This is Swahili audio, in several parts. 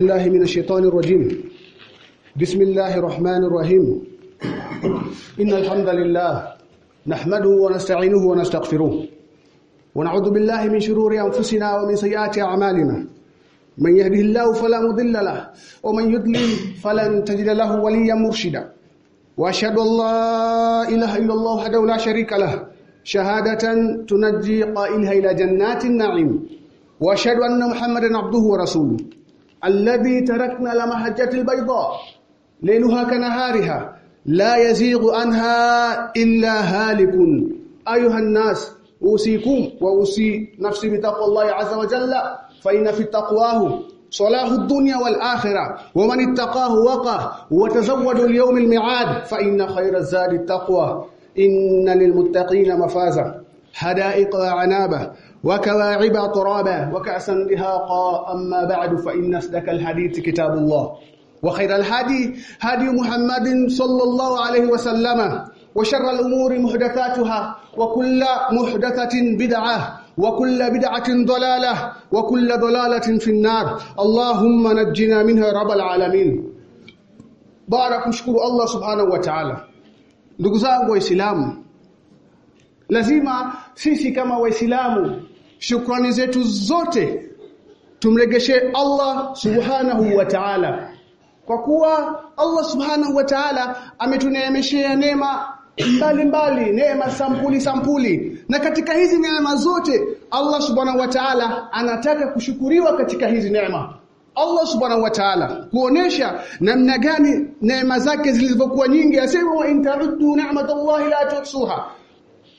الله من الشيطان الرجيم. بسم الله الرحمن الرحيم. إن الحمد لله نحمده ونستعينه ونستغفره. ونعوذ بالله من شرور أنفسنا ومن سيئات أعمالنا. من يهده الله فلا مضل له ومن يضلل فلن تجد له وليا مرشدا. وأشهد أن لا إله إلا الله وحده لا شريك له. شهادة تنجي قائلها إلى جنات النعيم. وأشهد أن محمدا عبده ورسوله. الذي تركنا لمحجة البيضاء ليلها كنهارها لا يزيغ عنها إلا هالك. أيها الناس أوصيكم وأوصي نفسي بتقوى الله عز وجل فإن في التقواه صلاح الدنيا والآخرة ومن اتقاه وقاه وتزودوا اليوم الميعاد فإن خير الزاد التقوى. إن للمتقين مفازا. حدائق وعنابا وكواعب ترابا وكأسا دهاقا أما بعد فإن أصدق الحديث كتاب الله وخير الهدي هدي محمد صلى الله عليه وسلم وشر الأمور محدثاتها وكل محدثة بدعة وكل بدعة ضلالة وكل ضلالة في النار. اللهم نجنا منها رب العالمين. بارك مشكور الله سبحانه وتعالى. ndugu zangu waislamu lazima sisi kama shukrani zetu zote tumregeshe Allah subhanahu wa ta'ala. Kwa kuwa Allah subhanahu wa ta'ala ametuneemeshea neema mbalimbali neema sampuli sampuli. Na katika hizi neema zote Allah subhanahu wa ta'ala anataka kushukuriwa katika hizi neema. Allah subhanahu wa ta'ala kuonesha namna gani neema zake zilivyokuwa nyingi asema wa inta'uddu ni'matallahi la tuhsuha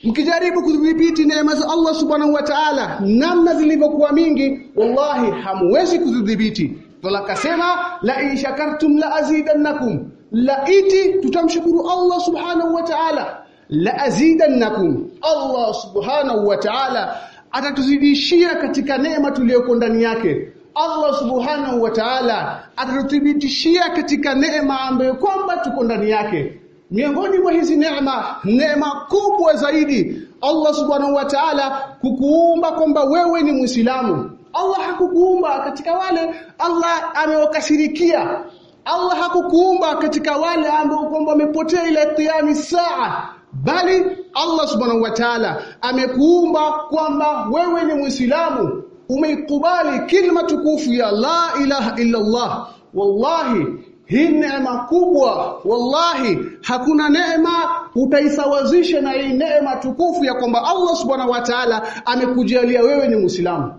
mkijaribu kudhibiti neema za Allah subhanahu wa ta'ala namna zilivyokuwa mingi wallahi hamwezi kudhibiti Tulakasema la in shakartum la azidannakum. La iti tutamshukuru Allah subhanahu wa ta'ala. La azidannakum. Allah subhanahu wa ta'ala atatuzidishia katika neema tuliyoko ndani yake. Allah subhanahu wa ta'ala atatuthibitishia katika neema ambayo kwamba tuko ndani yake miongoni mwa hizi neema neema kubwa zaidi Allah subhanahu wa ta'ala kukuumba kwamba wewe ni Muislamu. Allah hakukuumba katika wale Allah amewakashirikia. Allah hakukuumba katika wale ambao kwamba wamepotea ile qiyami saa bali Allah subhanahu wa ta'ala amekuumba kwamba wewe ni Muislamu. Umeikubali kilima tukufu ya la ilaha illa Allah. Wallahi hii neema kubwa wallahi hakuna neema utaisawazisha na hii neema tukufu ya kwamba Allah subhanahu wa ta'ala amekujalia wewe ni Muislamu.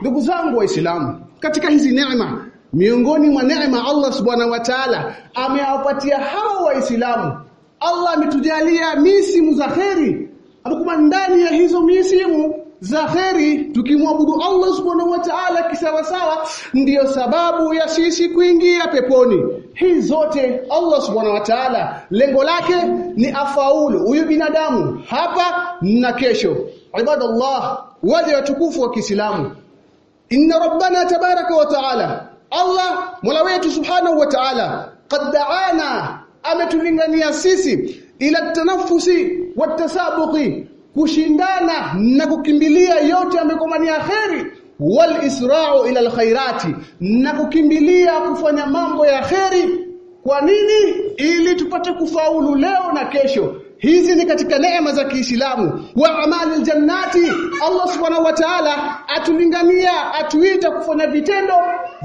Ndugu zangu waislamu katika hizi neema miongoni mwa neema Allah subhanahu wa ta'ala amewapatia hawa waislamu Allah ametujalia misimu za kheri. Ndani ya hizo misimu za kheri. Tukimwabudu Allah subhanahu wa ta'ala kisawasawa ndiyo sababu ya sisi kuingia peponi. Hii zote Allah subhanahu wa ta'ala lengo lake ni afaulu. Huyu binadamu hapa na kesho. Ibadallah wale watukufu wa Kiislamu. Inna rabbana tabaraka wa ta'ala Allah mola wetu subhanahu wa ta'ala qad da'ana ametulingania sisi ila tanafusi watasabuqi kushindana na kukimbilia yote amekomania kheri wal isra'u ila alkhairati na kukimbilia kufanya mambo ya kheri kwa nini? Ili tupate kufaulu leo na kesho. Hizi ni katika neema za Kiislamu. Wa amali jannati Allah subhanahu wa ta'ala atulingania atuita kufanya vitendo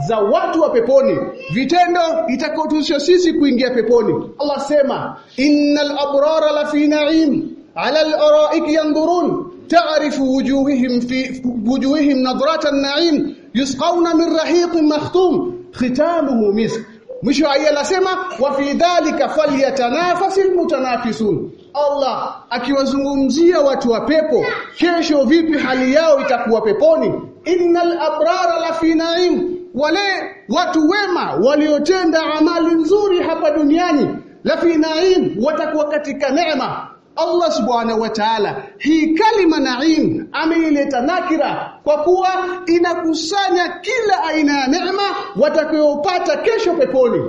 za watu wa peponi. Vitendo itakotusha sisi kuingia peponi. Allah sema innal abrara la fi na'im ala الارائك ينظرون. تعرف وجوههم في وجوههم wujuhihim النعيم يسقون من رحيق مختوم. ختامه مسك. mwisho aya anasema wa fi dhalika falyatanafasil mutanafisun akiwazungumzia watu wa pepo kesho vipi hali yao itakuwa peponi innal abrara la na'im wale watu wema waliotenda amali nzuri hapa duniani la na'im watakuwa katika neema Allah subhanahu wa ta'ala hii kalima naim ameileta nakira kwa kuwa inakusanya kila aina ya neema watakayopata kesho peponi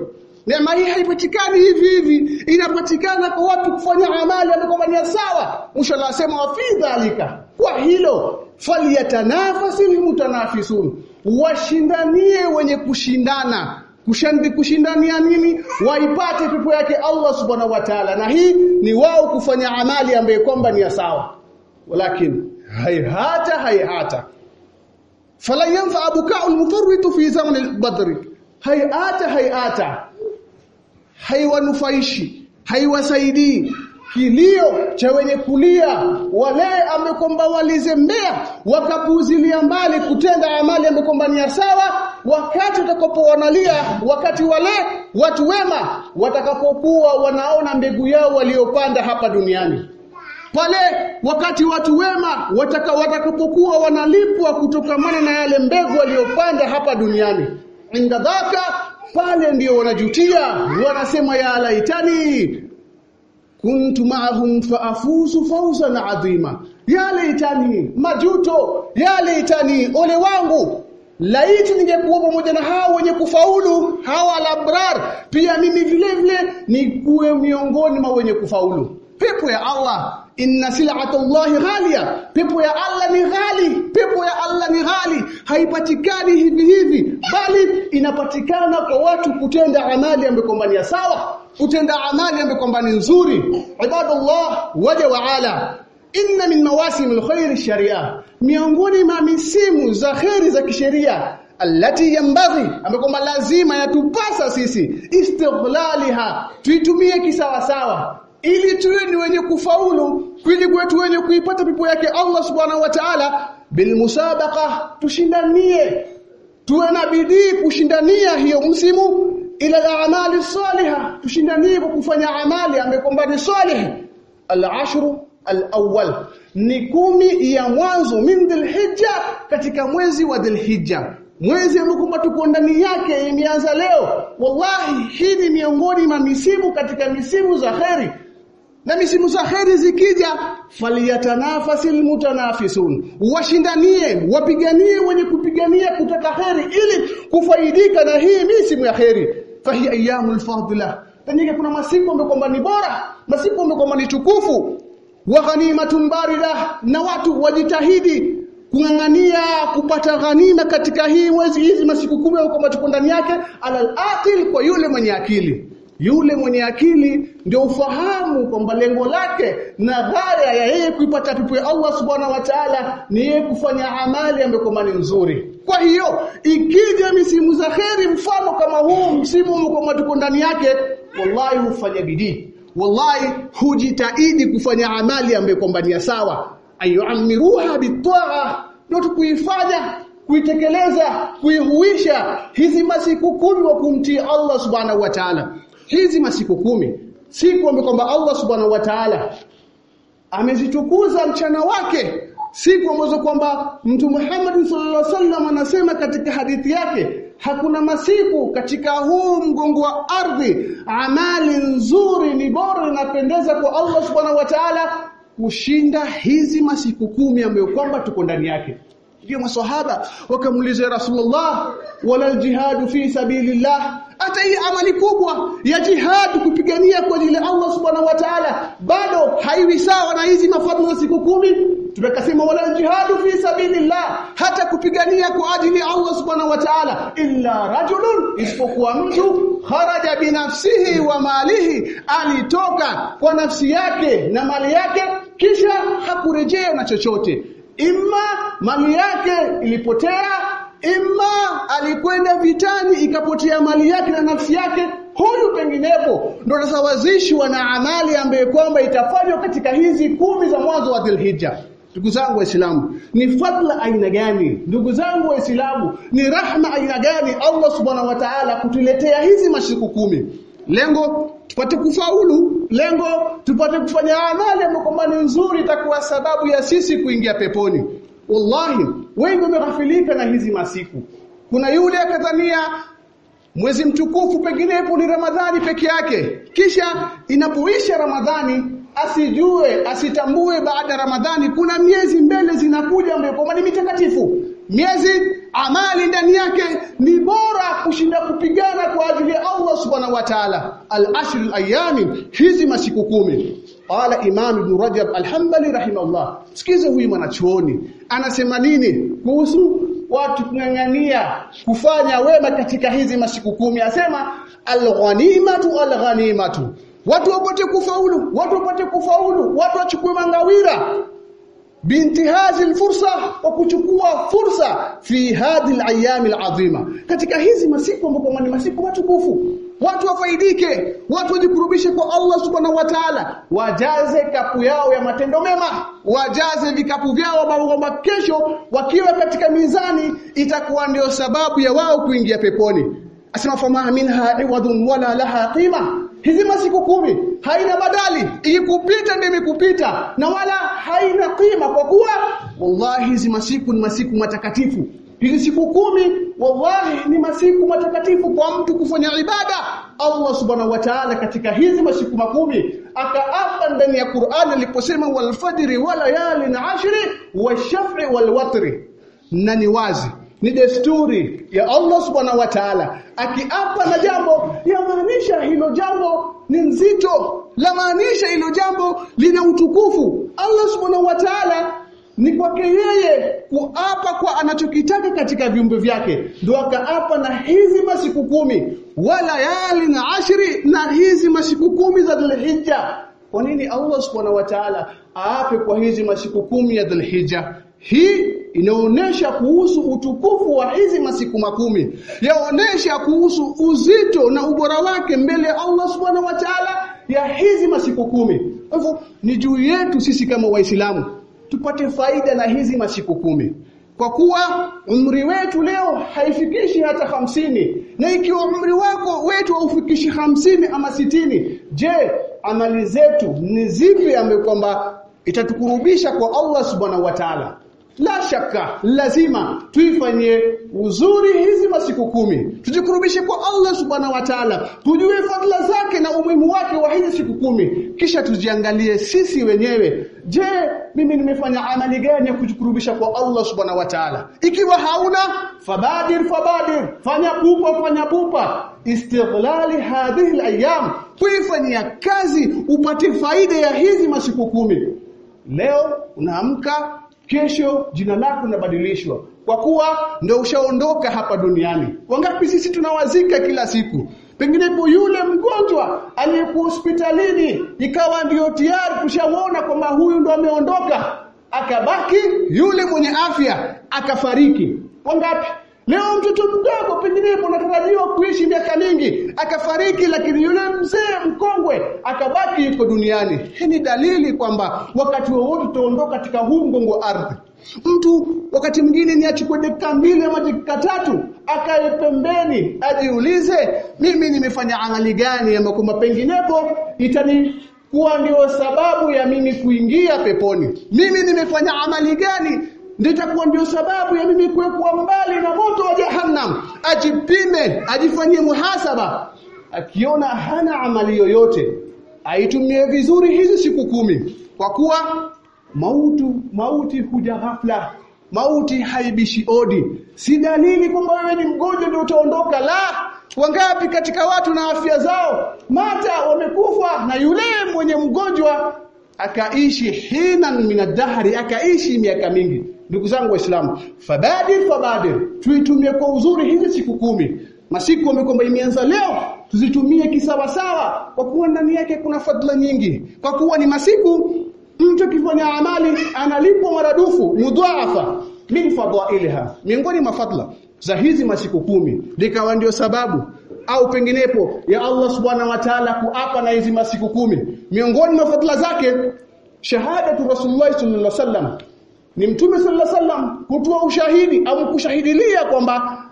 Neema hii haipatikani hivi hivi, inapatikana kwa watu kufanya amali amekomania sawa. Mwisho anasema wa fi dhalika, kwa hilo falyatanafasil mutanafisun. washindanie wenye kushindana kushandi kushindania nini? Waipate pepo yake Allah subhanahu wa ta'ala. Na hii ni wao kufanya amali ambaye kwamba ni ya sawa. Walakin hayhata hayhata fala yanfa buka'u al-mufarrit fi zaman albadr. Hai hata hai hata haiwanufaishi haiwasaidii kilio cha wenye kulia. Wale amekomba walizembea wakapuzilia mbali kutenda amali amekomba ni sawa. Wakati utakapoanalia wakati wale watu wema watakapokuwa wanaona mbegu yao waliopanda hapa duniani. Pale wakati watu wema wataka, watakapokuwa wanalipwa kutokamana na yale mbegu waliopanda hapa duniani. Ingadhaka pale ndio wanajutia wanasema ya laitani kuntu ma'ahum faafuzu fawzan adhima. Ya laitani majuto ya laitani ole wangu. Laiti ningekuwa pamoja na hao wenye kufaulu hawa labrar pia mimi vile vile nikuwe miongoni mwa wenye kufaulu. Pepo ya Allah inna sil'ata Allahi ghalia. Pepo ya Allah ni ghali. Pepo ya Allah ni ghali. Haipatikani hivi hivi bali inapatikana kwa watu kutenda amali ambayo sawa kutenda amali ambayo kwamba ni nzuri. Ibadallah waja waala inna min mawasim alkhair sharia miongoni mwa misimu za khairi za kisheria alati yambaghi ambayo kwamba lazima yatupasa sisi istighlaliha tuitumie kisawasawa. Ili tuwe ni wenye kufaulu kwili kwetu wenye kuipata pepo yake Allah subhanahu wa ta'ala bilmusabaqa tushindanie. Tuwe na bidii kushindania hiyo msimu ila al-a'mali salihah. Tushindanie kwa kufanya amali amekombani ni salih. Al-ashru al-awwal ni kumi ya mwanzo min dhilhijja katika mwezi wa dhilhijja mwezi ambao tuko ndani yake imeanza leo. Wallahi hii ni miongoni mwa misimu katika misimu za kheri. Na misimu za kheri zikija faliyatanafasil mutanafisun washindanie wapiganie wenye kupigania kutaka kheri ili kufaidika na hii misimu ya kheri fahi ayyamul fadila. Tanyike kuna masiku ambayo kwamba ni bora masiku ambayo kwamba ni tukufu. Wa ghanimatun barida na watu wajitahidi kungangania kupata ghanima katika hii mwezi hizi masiku kumi kwamba tuko ndani yake alal aqil kwa yule mwenye akili yule mwenye akili ndio ufahamu kwamba lengo lake na ghaya ya yeye kuipata pepo ya Allah subhanahu wa ta'ala ni yeye kufanya amali ambayo nzuri. Kwa hiyo ikija misimu za kheri mfano kama huu msimu kwa tuko ndani yake wallahi hufanya bidii. Wallahi hujitahidi kufanya amali ambayo kwamba ni sawa. Ayuamiruha bitwaa ndio tukuifanya kuitekeleza kuihuisha. Hizi masiku kumi wa kumtii Allah subhanahu wa ta'ala hizi masiku kumi siku ambapo kwamba Allah subhanahu wa ta'ala amezitukuza mchana wake siku ambazo kwamba mtu Muhammad sallallahu alaihi wasallam anasema katika hadithi yake hakuna masiku katika huu mgongo wa ardhi amali nzuri ni bora inapendeza kwa Allah subhanahu wa ta'ala kushinda hizi masiku kumi ambayo kwamba tuko ndani yake ndio maswahaba wakamuuliza Rasulullah wala jihadu fi sabilillah? Hata hii amali kubwa ya jihad kupigania kwa ajili ya Allah subhanahu wa ta'ala bado haiwi sawa na hizi mafadhila siku kumi. Tumekasema wala jihadu fi sabilillah hata kupigania kwa ajili ya Allah subhanahu wa ta'ala illa rajulun isipokuwa mtu kharaja binafsihi wa malihi alitoka kwa nafsi yake na mali yake kisha hakurejea na chochote imma mali yake ilipotea imma alikwenda vitani ikapotea mali yake na nafsi yake huyu penginepo. Ndo tasawazishwa na amali ambaye kwamba itafanywa katika hizi kumi za mwanzo wa Dhulhijja ndugu zangu waislamu ni fadla aina gani? Ndugu zangu waislamu ni rahma aina gani Allah subhanahu wa ta'ala kutuletea hizi mashiku kumi? Lengo tupate kufaulu. Lengo tupate kufanya amali ambayo nzuri itakuwa sababu ya sisi kuingia peponi. Wallahi wengi wameghafilika na hizi masiku. Kuna yule akadhania mwezi mtukufu penginepo ni Ramadhani peke yake. Kisha inapoisha Ramadhani asijue asitambue baada ya Ramadhani kuna miezi mbele zinakuja ambayo ni mitakatifu. Miezi amali ndani yake ni bora kushinda kupigana kwa ajili ya Allah subhanahu wa ta'ala. Al-ashr al-ayami hizi masiku kumi. Qala imam ibn rajab al-hanbali rahimahullah. Sikize huyu mwanachuoni. Anasema nini? Kuhusu watu kung'ang'ania kufanya wema katika hizi masiku kumi. Asema al-ghanimatu watu wapate kufaulu watu wapate kufaulu watu wachukue mangawira bintihazi alfursa wa kuchukua fursa fi hadhihi alayami alazima. Katika hizi masiku ambapo ni masiku matukufu watu wafaidike watu wajikurubishe kwa Allah subhanahu wa ta'ala wajaze kapu yao ya matendo mema wajaze vikapu vyao kwamba kesho wakiwa katika mizani itakuwa ndio sababu ya wao kuingia peponi. Asema fama minha iwadun wala laha qima hizi masiku kumi haina badali ikikupita ndio imekupita na wala haina kima kwa kuwa wallahi hizi masiku ni masiku matakatifu. Hizi siku kumi wallahi ni masiku matakatifu kwa mtu kufanya ibada. Allah subhanahu wa ta'ala katika hizi masiku makumi akaapa ndani ya Qur'an aliposema wal fajri wa layalin ashri washaf'i wal watri. Na ni wazi ni desturi ya Allah subhanahu wa ta'ala. Akiapa na jambo yamaanisha hilo jambo ni nzito. La maanisha hilo jambo lina utukufu. Allah subhanahu wa ta'ala ni kwake yeye kuapa kwa anachokitaka katika viumbe vyake. Ndio akaapa na hizi masiku kumi. Wala yali na ashri na hizi masiku kumi za Dhulhijja. Kwa nini Allah subhanahu wa ta'ala aape kwa hizi masiku kumi ya Dhulhijja? Hii inaonesha kuhusu utukufu wa hizi masiku makumi. Yaonesha kuhusu uzito na ubora wake mbele ya Allah subhanahu wa ta'ala ya hizi masiku kumi. Hivyo ni juu yetu sisi kama waislamu tupate faida na hizi masiku kumi. Kwa kuwa umri wetu leo haifikishi hata hamsini na ikiwa umri wako wetu haufikishi hamsini ama sitini je amali zetu ni zipi ambayo kwamba itatukurubisha kwa Allah subhanahu wa ta'ala la shaka lazima tuifanyie uzuri hizi masiku kumi. Tujikurubishe kwa Allah subhanahu wa ta'ala. Tujue fadhila zake na umuhimu wake wa hizi siku kumi. Kisha tujiangalie sisi wenyewe. Je mimi nimefanya amali gani ya kujikurubisha kwa Allah subhanahu wa ta'ala? Ikiwa hauna fabadir fabadir. Fanya pupa fanya pupa. Istighlali hadhihi alayam kuifanyia kazi upate faida ya hizi masiku kumi. Leo unaamka kesho jina lako linabadilishwa kwa kuwa ndio ushaondoka hapa duniani. Wangapi sisi tunawazika kila siku? Pengine penginepo yule mgonjwa aliyekuwa hospitalini ikawa ndio tayari tushaona kwamba huyu ndo ameondoka. Akabaki yule mwenye afya akafariki. Wangapi Leo mtoto mdogo penginepo anatarajiwa kuishi miaka mingi akafariki lakini yule mzee mkongwe akabaki yuko duniani. Hii ni dalili kwamba wakati wowote tutaondoka katika huu mgongo ardhi. Mtu wakati mwingine ni achukue dakika mbili ama dakika tatu akae pembeni ajiulize mimi nimefanya amali gani ama kwamba penginepo itani kuwa ndio sababu ya mimi kuingia peponi. Mimi nimefanya amali gani nditakuwa ndio sababu ya mimi kuwekwa mbali na moto wa jahannam. Ajipime ajifanyie muhasaba. Akiona hana amali yoyote aitumie vizuri hizi siku kumi. Kwa kuwa mautu mauti huja ghafla. Mauti haibishi odi. Si dalili kwamba wewe ni mgonjwa ndio utaondoka. La wangapi katika watu na afya zao mata wamekufa na yule mwenye mgonjwa akaishi hinan minadhari akaishi miaka mingi ndugu zangu waislamu fabadir fabadir tuitumie kwa uzuri hizi siku kumi. Masiku yamekomba imeanza leo tuzitumie kisawasawa. Kwa kuwa ndani yake kuna fadhila nyingi. Kwa kuwa ni masiku mtu akifanya amali analipwa maradufu mudhaafa min fadhailha miongoni mwa fadhila za hizi masiku kumi likawa ndio sababu au penginepo ya Allah subhanahu wa ta'ala kuapa na hizi masiku kumi. Miongoni mwa fadhila zake shahadatu rasulullah sallallahu alaihi wasallam ni mtume sallallahu alaihi wasallam kutoa ushahidi au kushahidilia kwamba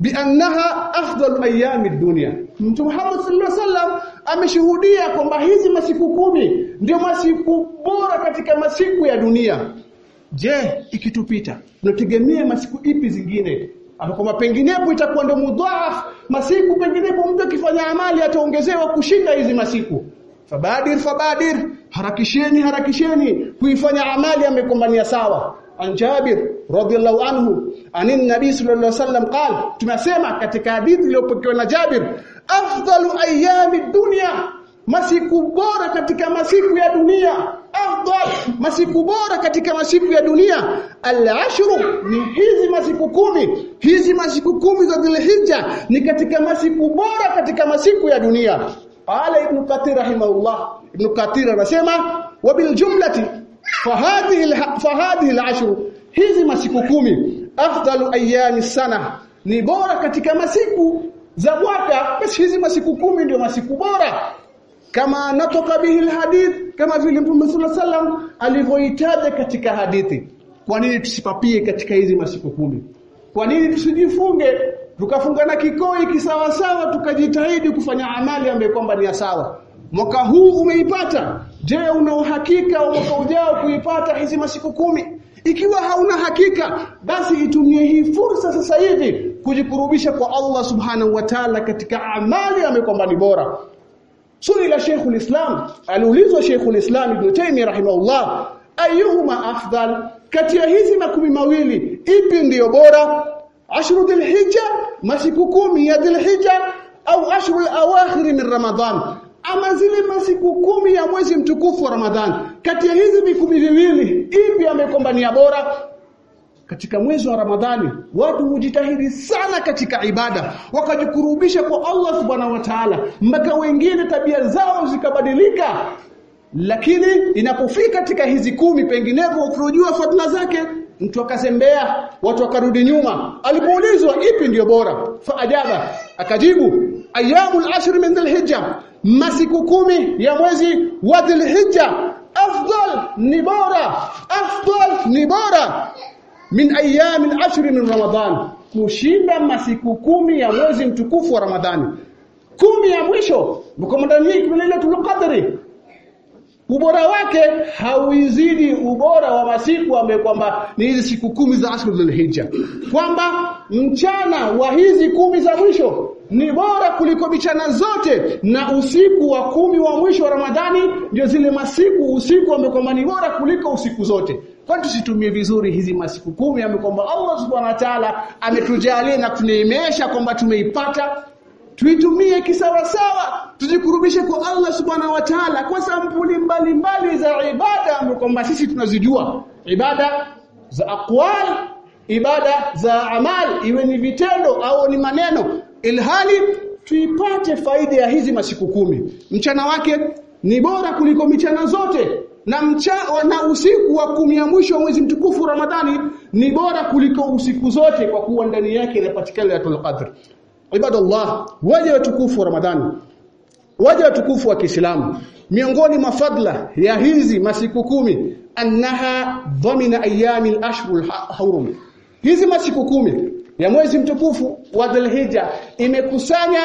biannaha afdal ayami dunia mtume Muhammad sallallahu alaihi wasallam ameshuhudia kwamba hizi masiku kumi ndio masiku bora katika masiku ya dunia. Je ikitupita tunategemea masiku ipi zingine? Kwamba penginepo itakuwa ndio mudhaaf masiku penginepo mtu akifanya amali ataongezewa kushinda hizi masiku fabadir fabadir harakisheni harakisheni kuifanya amali amekumbania sawa. An Jabir radhiyallahu anhu anin nabii sallallahu alaihi wasallam qala tumesema katika hadithi iliyopokewa na Jabir afdalu ayami dunya masiku bora katika masiku ya dunia. Afdal masiku bora katika masiku ya dunia. Al-ashru ni hizi masiku kumi. Hizi masiku kumi za Dhulhijja ni katika masiku bora katika masiku ya dunia qala ibn kathir rahimahullah. Ibn kathir anasema wa bil jumlati fahadhihi fahadhihi al-ashru hizi masiku kumi afdalu ayami sana ni bora katika masiku za mwaka basi hizi masiku kumi ndio masiku bora. Kama natoka bihi hadith, kama vile Mtume sallallahu alaihi wasallam alivyoitaja katika hadithi. Kwa nini tusipapie katika hizi masiku kumi? Kwa nini tusijifunge tukafungana kikoi kisawasawa tukajitahidi kufanya amali ambayo kwamba ni sawa. Mwaka huu umeipata. Je una uhakika wa mwaka ujao kuipata hizi masiku kumi? Ikiwa hauna hakika basi itumie hii fursa sasa hivi kujikurubisha kwa Allah subhanahu wa ta'ala katika amali ambayo kwamba ni bora. Suila Sheikh ulislam aliulizwa Sheikh ulislam Ibn Taymiyyah rahimahullah, ayuhuma afdal, kati ya hizi makumi mawili ipi ndiyo bora? Ashru Dhulhijja, masiku kumi ya Dhulhijja au ashru al-awakhir min Ramadhan, ama zile masiku kumi ya mwezi mtukufu wa Ramadhan. Kati ya hizi mikumi viwili ipi amekombania bora? katika mwezi wa Ramadhani watu hujitahidi sana katika ibada. Wakajikurubisha kwa Allah subhanahu wa ta'ala. Mpaka wengine tabia zao zikabadilika. Lakini inapofika katika hizi kumi penginevyo ukijua fadhila zake mtu akasembea watu wakarudi nyuma. Alipoulizwa ipi ndiyo bora? Fa ajaba akajibu ayyamul ashr min dhulhijja. Masiku kumi ya mwezi wa dhulhijja. Afdal ni bora afdal ni bora. Min ayami al-ashr min ramadan. Kushinda masiku kumi ya mwezi mtukufu wa Ramadhani. Kumi ya mwisho mkomandani hii Lailatul Qadri ubora wake hauizidi ubora wa masiku ambaye kwamba ni hizi siku kumi za Ashurul Hijja kwamba mchana wa hizi kumi za mwisho ni bora kuliko michana zote na usiku wa kumi wa mwisho wa Ramadhani ndio zile masiku usiku ambayo kwamba ni bora kuliko usiku zote. Kwani tusitumie vizuri hizi masiku kumi ambayo kwamba Allah Subhanahu wa Ta'ala ametujalia na kuneemesha kwamba tumeipata tuitumie kisawasawa tujikurubishe kwa Allah subhanahu wa ta'ala kwa sampuli mbalimbali za ibada ambazo kwamba sisi tunazijua. Ibada za aqwal ibada za amal iwe ni vitendo au ni maneno ilhali tuipate faida ya hizi masiku kumi. Mchana wake ni bora kuliko michana zote na mcha na usiku wa kumi ya mwisho wa mwezi mtukufu Ramadhani ni bora kuliko usiku zote kwa kuwa ndani yake inapatikana Lailatul Qadr ibadallah waje watukufu wa Ramadhani waje watukufu wa Kiislamu. Miongoni mwa fadla ya hizi masiku kumi annaha dhamina ayami al-ashhur al-hurum hizi masiku kumi ya mwezi mtukufu wa Dhulhijja imekusanya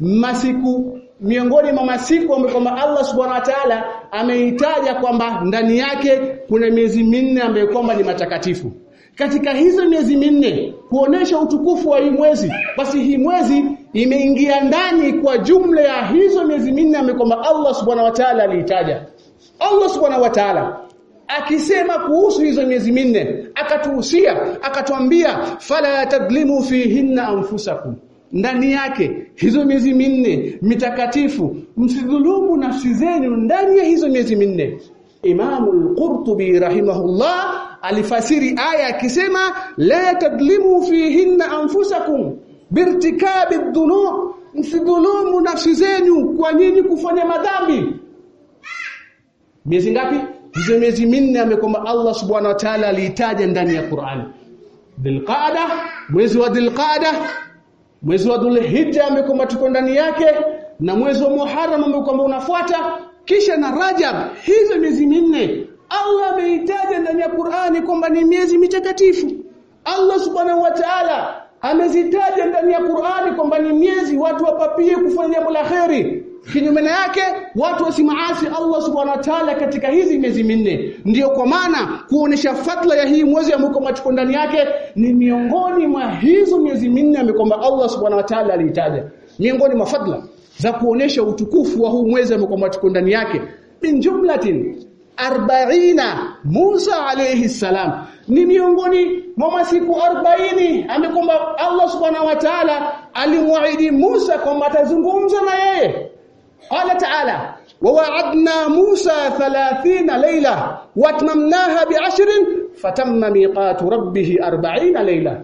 masiku miongoni mwa masiku ambayo kwamba Allah Subhanahu wa Ta'ala ameitaja kwamba ndani yake kuna miezi minne ambayo kwamba ni matakatifu katika hizo miezi minne kuonesha utukufu wa hii mwezi basi hii mwezi imeingia ndani kwa jumla ya hizo miezi minne amekwamba Allah subhanahu wa ta'ala aliitaja. Allah subhanahu wa ta'ala akisema kuhusu hizo miezi minne akatuhusia akatuambia fala tadlimu fihinna anfusakum. Ndani yake hizo miezi minne mitakatifu msidhulumu nafsi zenu ndani ya hizo miezi minne Imamu al-Qurtubi rahimahullah alifasiri aya akisema la tadlimu fihinna anfusakum birtikabi dhunub. Msidhulumu nafsi zenu kwa nini kufanya madhambi? Miezi ngapi? Hizo miezi minne amekwamba Allah subhanahu wa ta'ala aliitaja ndani ya Qur'an. Dhilqa'dah mwezi wa dhilqa'dah mwezi wa Dhulhijja amekwamba tuko ndani yake na mwezi wa Muharram amekwamba unafuata kisha na Rajab hizo miezi minne. Allah ameitaja ndani ya Qur'ani kwamba ni miezi mitakatifu. Allah subhanahu wa ta'ala amezitaja ndani ya Qur'ani kwamba ni miezi watu wapapie kufanya jambo la kheri. Kinyume yake watu wasimaasi Allah subhanahu wa ta'ala katika hizi miezi minne. Ndiyo kwa maana kuonesha fadla ya hii mwezi ambao matuko ndani yake ni miongoni mwa hizo miezi minne amekwamba Allah subhanahu wa ta'ala aliitaja. Miongoni mwa fadla za kuonesha utukufu wa huu mwezi ambao tuko ndani yake. Min jumlatin arbaina Musa alayhi salam. Ni miongoni mwa masiku 40 amekwamba Allah subhanahu wa ta'ala alimwahidi Musa kwamba atazungumza na yeye. Qala ta'ala wa'adna Musa 30 layla wa atmamnaha fatamma miqatu rabbih 40 layla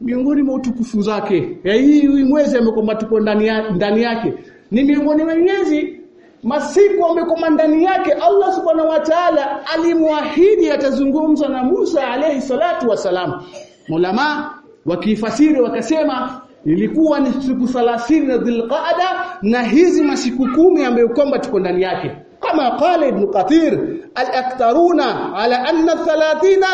miongoni mwa utukufu zake. Ya hii mwezi amekwamba tuko ndani ndani yake. Ni miongoni mwa miezi masiku amekoma ndani yake. Allah subhanahu wa ta'ala alimwahidi atazungumza na Musa alayhi salatu wasalam mulama wakifasiri wakasema ilikuwa ni siku 30 na Dhulqaada na hizi masiku kumi ambayo kwamba tuko ndani yake. Kama qala ibn Qatir al-aktaruna ala anna 30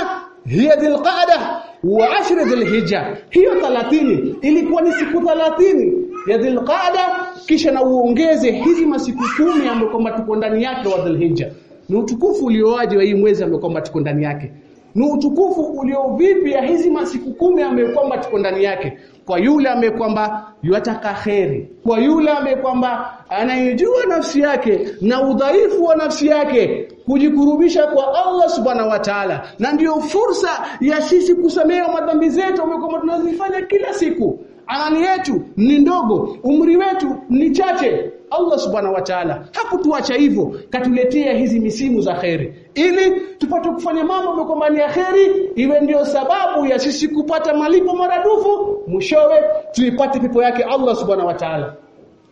hiya Dhulqaada wa ashri dhilhijja hiyo 30 ilikuwa ni siku 30 ya dhilqada kisha na uongeze hizi masiku kumi ambayo kwamba tuko ndani yake wa dhilhijja ni utukufu uliowaje wa hii mwezi ambayo kwamba tuko ndani yake ni utukufu ulio vipi ya hizi masiku kumi ambayo kwamba tuko ndani yake. Kwa yule ambaye kwamba yataka kheri. Kwa yule ambaye kwamba anayejua nafsi yake na udhaifu wa nafsi yake kujikurubisha kwa Allah subhanahu wa ta'ala. Na ndiyo fursa ya sisi kusamea madhambi zetu ambayo kwamba tunazifanya kila siku amani yetu ni ndogo umri wetu ni chache. Allah subhanahu wa ta'ala hakutuacha hivyo katuletea hizi misimu za kheri. Ili tupate kufanya mambo mekomani ni ya kheri iwe ndio sababu ya sisi kupata malipo maradufu mwishowe tuipate pepo yake Allah subhanahu wa ta'ala.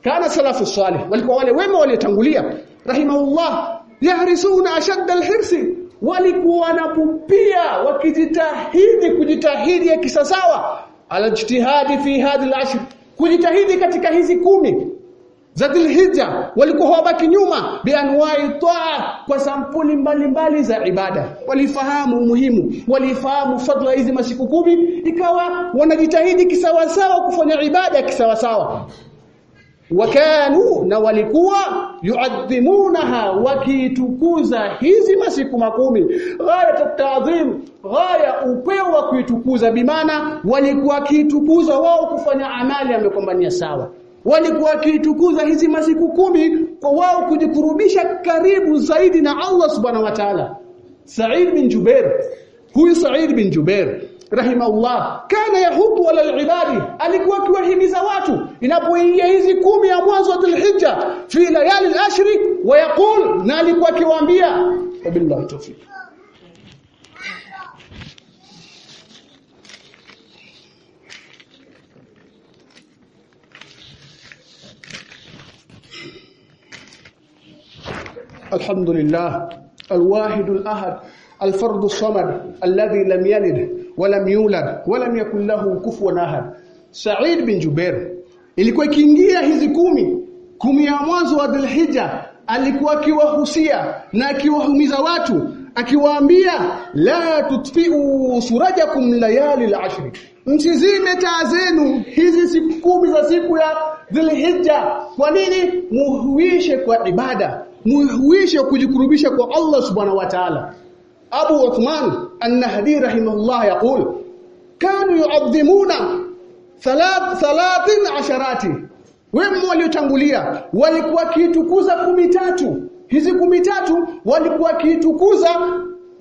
Kana salafu salih walikuwa wale wema waliotangulia. Rahimahullah yahrisuna ashadda alhirsi walikuwa wanapupia wakijitahidi kujitahidi ya kisasawa ala ijtihadi fi hadhi al kujitahidi katika hizi kumi. Za Dhulhijja walikuwa wabaki nyuma bianwai taa kwa sampuli mbalimbali za ibada. Walifahamu umuhimu walifahamu fadla hizi masiku kumi ikawa wanajitahidi kisawasawa kufanya ibada kisawasawa wakanu na walikuwa yuadhimunaha wakitukuza hizi masiku makumi. Ghaya ta'dhim ghaya upeo wa kuitukuza. Bimana walikuwa kiitukuza wao kufanya amali amekombania sawa. Walikuwa wakiitukuza hizi masiku kumi kwa wao kujikurubisha karibu zaidi na Allah subhanahu wa ta'ala. Sa'id bin Jubair. Huyu Sa'id bin Jubair rahimahullah kana yahubu ala ibadi alikuwa akiwahimiza watu inapoingia hizi kumi ya mwanzo wa Dhulhijja fi layali al-ashri wa yaqul na alikuwa akiwaambia wabillahi tawfiq الحمد لله الواحد الأحد الفرد الصمد الذي لم يلد walam yulad walam yakul lahu kufuwan ahad. Said bin Jubair ilikuwa ikiingia hizi kumi kumi ya mwanzo wa Dhulhijja alikuwa akiwahusia na akiwahumiza watu akiwaambia la tutfiu surajakum layali alashri msizime taa zenu hizi siku kumi za siku ya Dhulhijja. Kwa nini? Muhuishe kwa ibada muhuishe kujikurubisha kwa Allah subhanahu wa ta'ala. Abu Uthman An-Nahdi الله يقول kanu يعظمون ثلاث thalathin عشرات. wema waliotangulia. Walikuwa kiitukuza kumi tatu. Hizi kumi tatu walikuwa kiitukuza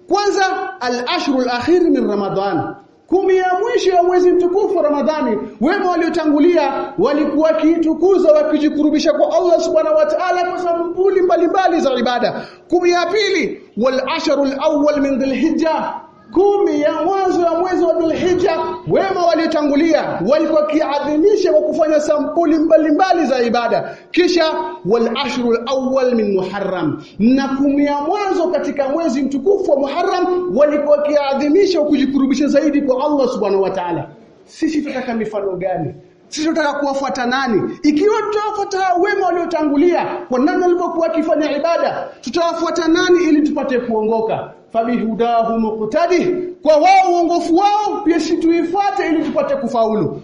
kwanza al-ashrul akhir min ramadhan kumi ya mwisho ya mwezi mtukufu Ramadhani wema waliotangulia walikuwa kiitukuza wakijikurubisha kwa Allah subhanahu wa ta'ala kwa sababu mbalimbali za ibada. Kumi ya pili wal asharul awwal min dhulhijja kumi ya mwanzo ya mwezi wa Dhulhijja wema waliotangulia walikuwa kiadhimisha kwa kufanya sampuli mbalimbali za ibada. Kisha wal ashrul awwal min Muharram. Na kumi ya mwanzo katika mwezi mtukufu wa Muharram walikuwa kiadhimisha kujikurubisha zaidi kwa Allah subhanahu wa ta'ala. Sisi tutaka mifano gani? Sisi tunataka kuwafuata nani? Ikiwa tutawafuata wema waliotangulia kwa nani walivyokuwa wakifanya ibada? Tutawafuata nani ili tupate kuongoka fabihudahu muqtadi kwa wao uongofu wao pia si tuifuate ili tupate kufaulu.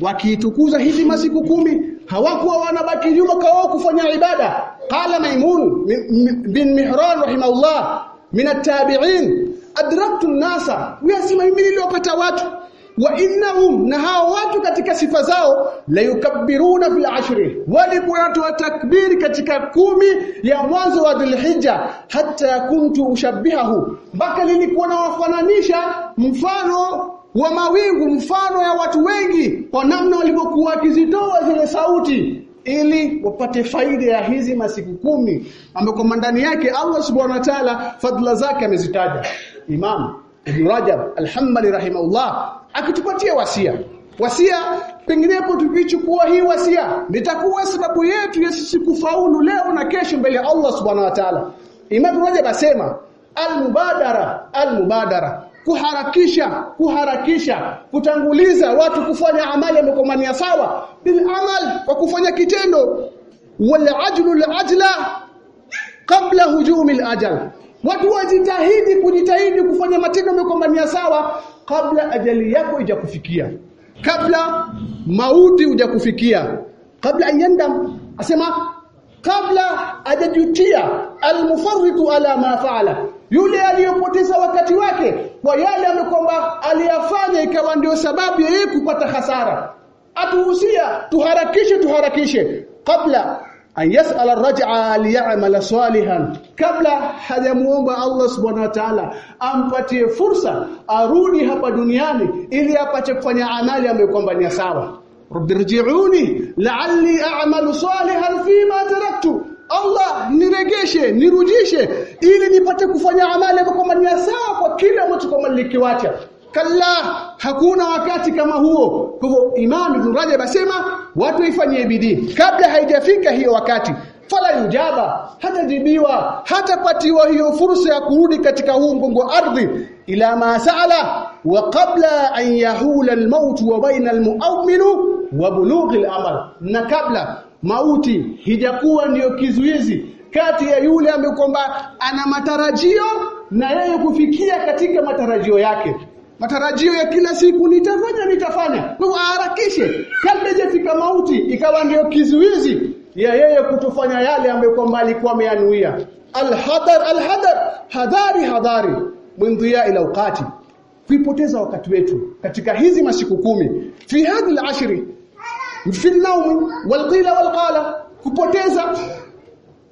Wakiitukuza hizi masiku kumi hawakuwa wanabaki nyuma kwa wao kufanya ibada. Qala maimun bin mihran rahimahullah min at-tabi'in adraktu an-nasa. Yasema mimi niliopata watu. Wa innahum na hao katika sifa zao la yukabbiruna fil ashri walikuwa takbiri katika kumi ya mwanzo wa dhulhijja hata kuntu ushabihahu mpaka nilikuwa nawafananisha mfano wa mawingu mfano ya watu wengi kwa namna walivyokuwa wakizitoa zile sauti ili wapate faida ya hizi masiku kumi ambako ndani yake Allah subhanahu wa ta'ala fadla zake amezitaja. Imam Ibn Rajab Al-Hanbali rahimahullah akitupatia wasia wasia penginepo tukichukua hii wasia litakuwa sababu yetu ya sisi kufaulu leo na kesho mbele ya Allah subhanahu wa ta'ala. Imam Rajab asema al-mubadara al-mubadara. Kuharakisha kuharakisha kutanguliza watu kufanya amali amekomania sawa. Bil amal kwa kufanya kitendo. Wal ajlu al ajla kabla hujumi al ajal. Watu wajitahidi kujitahidi kufanya matendo amekomania sawa kabla ajali yako ijakufikia kabla mauti hujakufikia. Kabla ayenda asema kabla ajajutia almufarritu ala ma faala. Yule aliyopoteza wakati wake kwa yale amekwamba aliyafanya ikawa ndio sababu yeye kupata hasara. Atuhusia tuharakishe tuharakishe. Kabla an yasala ar-raj'a liya'mala salihan kabla hajamuomba Allah subhanahu wa ta'ala ampatie fursa arudi hapa duniani ili apate kufanya amali amekwamba ni sawa rabbi rji'uni la'alli a'malu salihan fima taraktu Allah niregeshe nirudishe ili nipate kufanya amali ambayo ni sawa kwa kile ambacho maliki nilikiwacha kalla hakuna wakati kama huo kwa hivyo Imam Ibn Rajab asema watu ifanyie bidii. Kabla haijafika hiyo wakati fala yujaba hatajibiwa hatapatiwa hiyo fursa ya kurudi katika huu ngongo ardhi. Ila ma saala wa qabla an yahula al-maut wa baina al-mu'min wa bulugh al-amal. Na kabla mauti hijakuwa ndiyo kizuizi kati ya yule ambaye kwamba ana matarajio na yeye kufikia katika matarajio yake matarajio ya kila siku nitafanya nitafanya. Kwa harakishe kabla hajafika mauti ikawa ndio kizuizi ya yeye kutofanya yale ambayo kwamba alikuwa ameanuia alhadar alhadar. Hadari hadari mwindhia ila wakati kuipoteza wakati wetu katika hizi masiku kumi. Fi hadhi alashri. Fi an-nawm walqila walqala. Kupoteza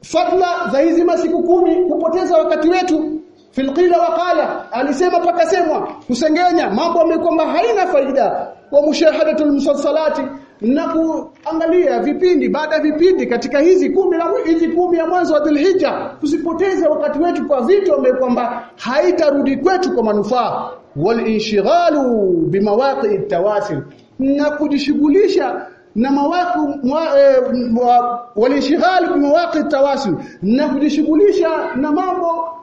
fadla za hizi masiku kumi kupoteza wakati wetu fil waqala wa qala alisema pakasemwa kusengenya mambo amekwamba haina faida. Wa mushahadatul musalsalati na kuangalia vipindi baada ya vipindi katika hizi kumi na hizi kumi ya mwanzo wa Dhulhijja tusipoteze wakati wetu kwa vitu ambavyo kwamba haitarudi kwetu kwa manufaa. Wal inshighalu bimawaqi tawasil na kujishughulisha na mawaqi e, wal inshighalu bimawaqi tawasil na kujishughulisha na mambo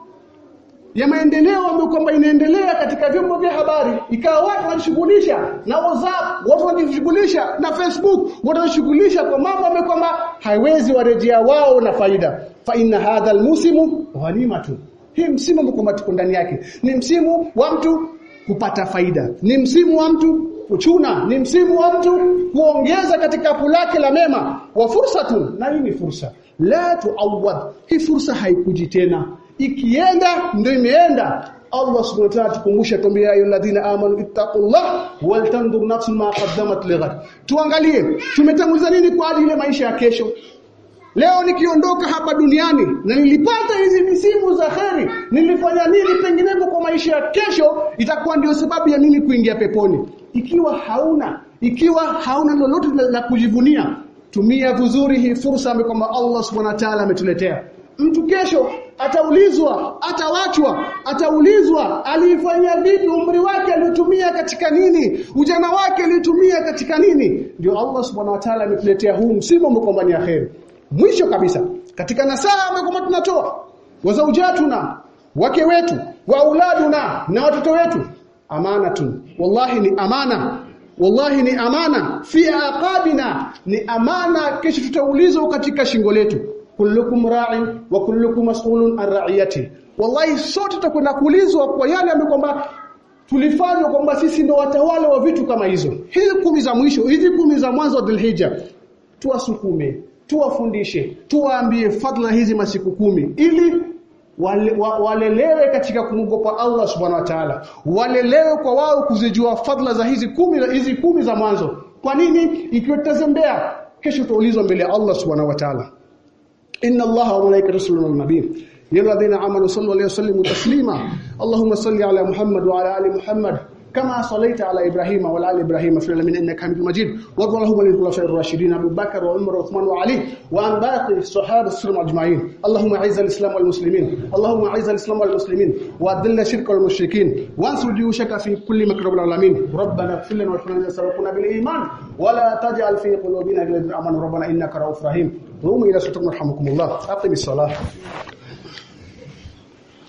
ya maendeleo ambayo kwamba inaendelea katika vyombo vya habari. Ikawa watu wanajishughulisha na WhatsApp watu wanajishughulisha na Facebook watu wanajishughulisha kwa mambo ambayo kwamba haiwezi warejea wao na faida. Fa inna hadha almusimu ghanimatu. Hii msimu ambao kwamba tuko ndani yake. Ni msimu wa mtu kupata faida. Ni msimu wa mtu kuchuna. Ni msimu wa mtu kuongeza katika pulake la mema. Wa fursatun na hii ni fursa. La tuawad hii fursa haikuji tena ikienda ndio imeenda. Allah subhanahu wa ta'ala tukumbusha kwamba ayu alladhina amanu ittaqullah waltanzur nafsun ma qaddamat lighad tuangalie tumetanguliza nini kwa ajili ya maisha ya kesho? Leo nikiondoka hapa duniani na nilipata hizi misimu za kheri nilifanya nini penginepo kwa maisha ya kesho itakuwa ndio sababu ya mimi kuingia peponi. Ikiwa hauna ikiwa hauna lolote la kujivunia tumia vizuri hii fursa ambayo Allah subhanahu wa ta'ala ametuletea mtu kesho ataulizwa atawachwa ataulizwa alifanya vipi umri wake alitumia katika nini ujana wake alitumia katika nini. Ndio Allah subhanahu wa ta'ala ametuletea huu msimu mkombania ni mwisho kabisa katika nasaha ambayo tunatoa wazaujatuna wake wetu wa na watoto wetu. Amanatun wallahi ni amana. Wallahi ni amana. Fi aqabina. Ni amana. Kesho tutaulizwa katika shingo letu kullukum ra'in wa kullukum mas'ulun an ra'iyati. Wallahi sote tutakwenda kuulizwa kwa yale ambayo kwamba tulifanywa kwamba sisi ndio watawala wa vitu kama hizo. Hizi kumi za mwisho hizi kumi za mwanzo wa Dhulhijja tuwasukume tuwafundishe tuwaambie fadla hizi masiku kumi ili wale, wa, walelewe katika kumwogopa Allah subhanahu wa ta'ala. Walelewe kwa wao kuzijua fadla za hizi kumi hizi kumi za mwanzo. Kwa nini? Ikiwa tutazembea kesho tutaulizwa mbele ya Allah subhanahu wa ta'ala Allah wa malaikatahu yusalluna 'alan nabiy يا الذين آمنوا صلوا عليه وسلموا تسليما. اللهم صل على محمد وعلى آل محمد. كما صليت على إبراهيم وعلى آل إبراهيم في العالمين إنك حميد مجيد. وارض اللهم عن الخلفاء الراشدين أبو بكر وعمر وعثمان وعلي وعن باقي الصحابة السلام أجمعين. اللهم أعز الإسلام والمسلمين. اللهم أعز الإسلام والمسلمين. وأذل الشرك والمشركين. وانصر جيوشك في كل مكر رب العالمين. ربنا اغفر لنا وارحمنا سبقنا بالإيمان. ولا تجعل في قلوبنا غلا ربنا إنك رؤوف رحيم. قوموا إلى صلاتكم يرحمكم الله. أقم الصلاة.